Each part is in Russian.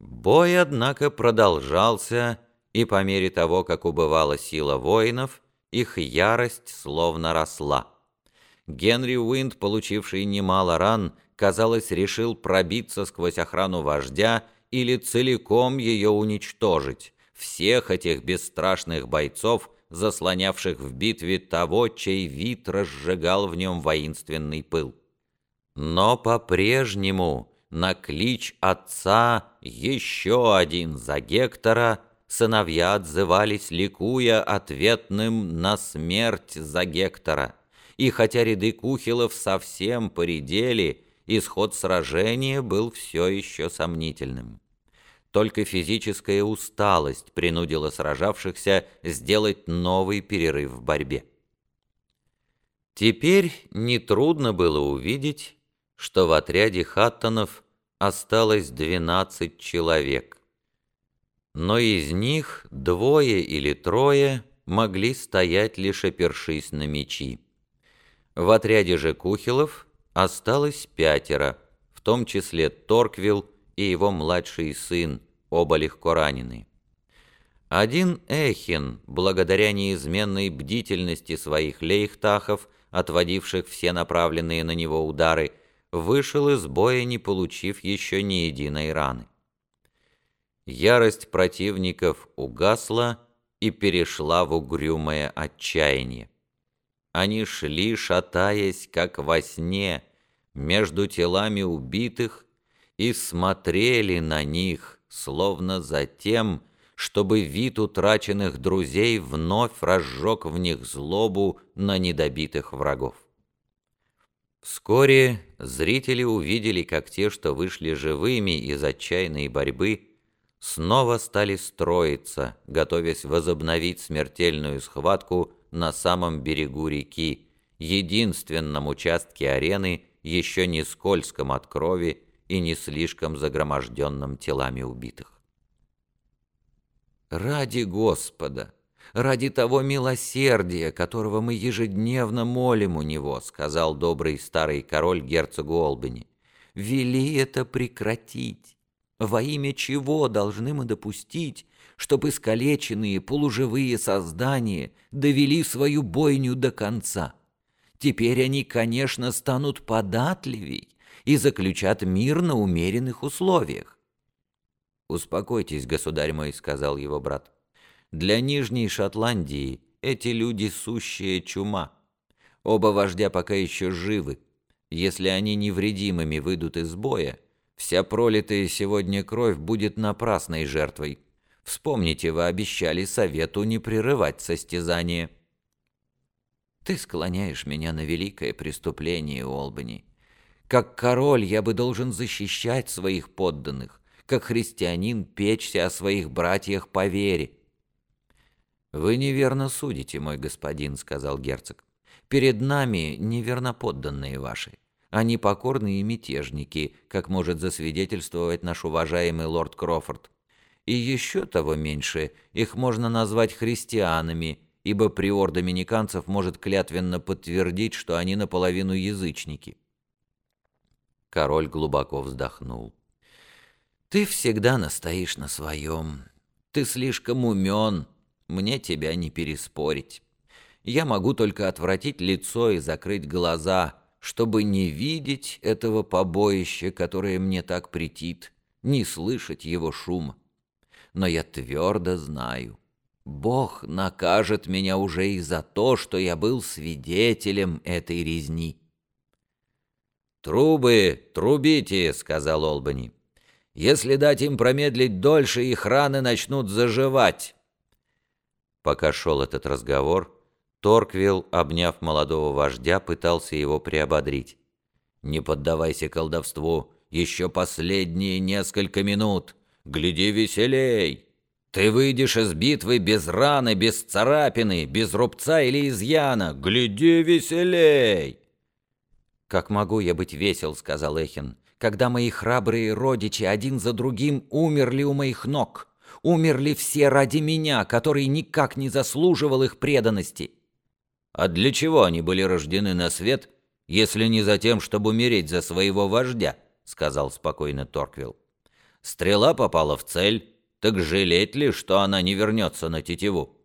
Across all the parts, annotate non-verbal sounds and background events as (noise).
Бой, однако, продолжался, и по мере того, как убывала сила воинов, их ярость словно росла. Генри Уинд, получивший немало ран, казалось, решил пробиться сквозь охрану вождя или целиком ее уничтожить, всех этих бесстрашных бойцов, заслонявших в битве того, чей вид разжигал в нем воинственный пыл. Но по-прежнему на клич отца «Еще один за Гектора» сыновья отзывались, ликуя ответным «На смерть за Гектора». И хотя ряды кухилов совсем поредели, исход сражения был все еще сомнительным. Только физическая усталость принудила сражавшихся сделать новый перерыв в борьбе. Теперь нетрудно было увидеть, что в отряде Хаттонов осталось 12 человек. Но из них двое или трое могли стоять лишь опершись на мечи. В отряде же Кухилов осталось пятеро, в том числе Торквилл и его младший сын, оба легко ранены. Один Эхин, благодаря неизменной бдительности своих лейхтахов, отводивших все направленные на него удары, вышел из боя, не получив еще ни единой раны. Ярость противников угасла и перешла в угрюмое отчаяние. Они шли, шатаясь, как во сне, между телами убитых и смотрели на них, словно за тем, чтобы вид утраченных друзей вновь разжег в них злобу на недобитых врагов. Вскоре зрители увидели, как те, что вышли живыми из отчаянной борьбы, снова стали строиться, готовясь возобновить смертельную схватку на самом берегу реки, единственном участке арены, еще не скользком от крови и не слишком загроможденном телами убитых. «Ради Господа!» Ради того милосердия, которого мы ежедневно молим у него», — сказал добрый старый король герцогу Олбани. «Вели это прекратить. Во имя чего должны мы допустить, чтобы искалеченные полуживые создания довели свою бойню до конца? Теперь они, конечно, станут податливей и заключат мир на умеренных условиях». «Успокойтесь, государь мой», — сказал его брат. Для Нижней Шотландии эти люди сущая чума. Оба вождя пока еще живы. Если они невредимыми выйдут из боя, вся пролитая сегодня кровь будет напрасной жертвой. Вспомните, вы обещали совету не прерывать состязание. Ты склоняешь меня на великое преступление, Олбани. Как король я бы должен защищать своих подданных, как христианин печься о своих братьях по вере. «Вы неверно судите, мой господин», — сказал герцог. «Перед нами неверноподданные ваши. Они покорные мятежники, как может засвидетельствовать наш уважаемый лорд Крофорд. И еще того меньше, их можно назвать христианами, ибо приор доминиканцев может клятвенно подтвердить, что они наполовину язычники». Король глубоко вздохнул. «Ты всегда настоишь на своем. Ты слишком умен» мне тебя не переспорить. Я могу только отвратить лицо и закрыть глаза, чтобы не видеть этого побоища, которое мне так претит, не слышать его шума. Но я твердо знаю, Бог накажет меня уже и за то, что я был свидетелем этой резни. «Трубы, трубите!» — сказал Олбани. «Если дать им промедлить дольше, их раны начнут заживать». Пока шел этот разговор, Торквилл, обняв молодого вождя, пытался его приободрить. «Не поддавайся колдовству, еще последние несколько минут. Гляди веселей! Ты выйдешь из битвы без раны, без царапины, без рубца или изъяна. Гляди веселей!» «Как могу я быть весел?» — сказал Эхин, «когда мои храбрые родичи один за другим умерли у моих ног» умерли все ради меня, который никак не заслуживал их преданности. А для чего они были рождены на свет, если не за тем, чтобы умереть за своего вождя, сказал спокойно Торквилл. Стрела попала в цель, так жалеть ли, что она не вернется на тетиву?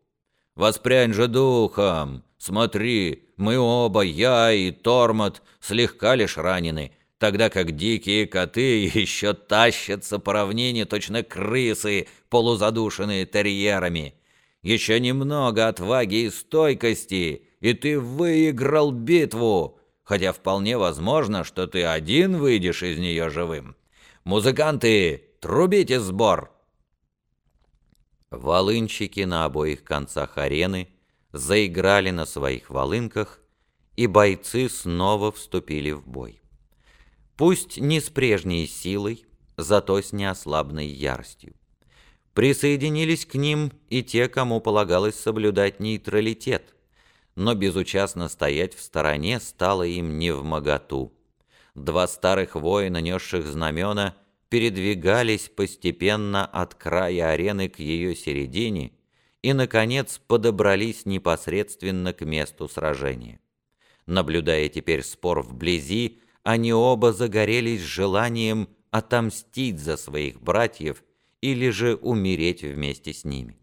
Воспрянь же духом! Смотри, мы оба, я и Тормот, слегка лишь ранены, тогда как дикие коты (laughs) еще тащатся по равнине точно крысы, полузадушенные терьерами. Еще немного отваги и стойкости, и ты выиграл битву, хотя вполне возможно, что ты один выйдешь из нее живым. Музыканты, трубите сбор!» Волынщики на обоих концах арены заиграли на своих волынках, и бойцы снова вступили в бой. Пусть не с прежней силой, зато с неослабной яростью. Присоединились к ним и те, кому полагалось соблюдать нейтралитет, но безучастно стоять в стороне стало им не в моготу. Два старых воина, несших знамена, передвигались постепенно от края арены к ее середине и, наконец, подобрались непосредственно к месту сражения. Наблюдая теперь спор вблизи, они оба загорелись желанием отомстить за своих братьев или же умереть вместе с ними.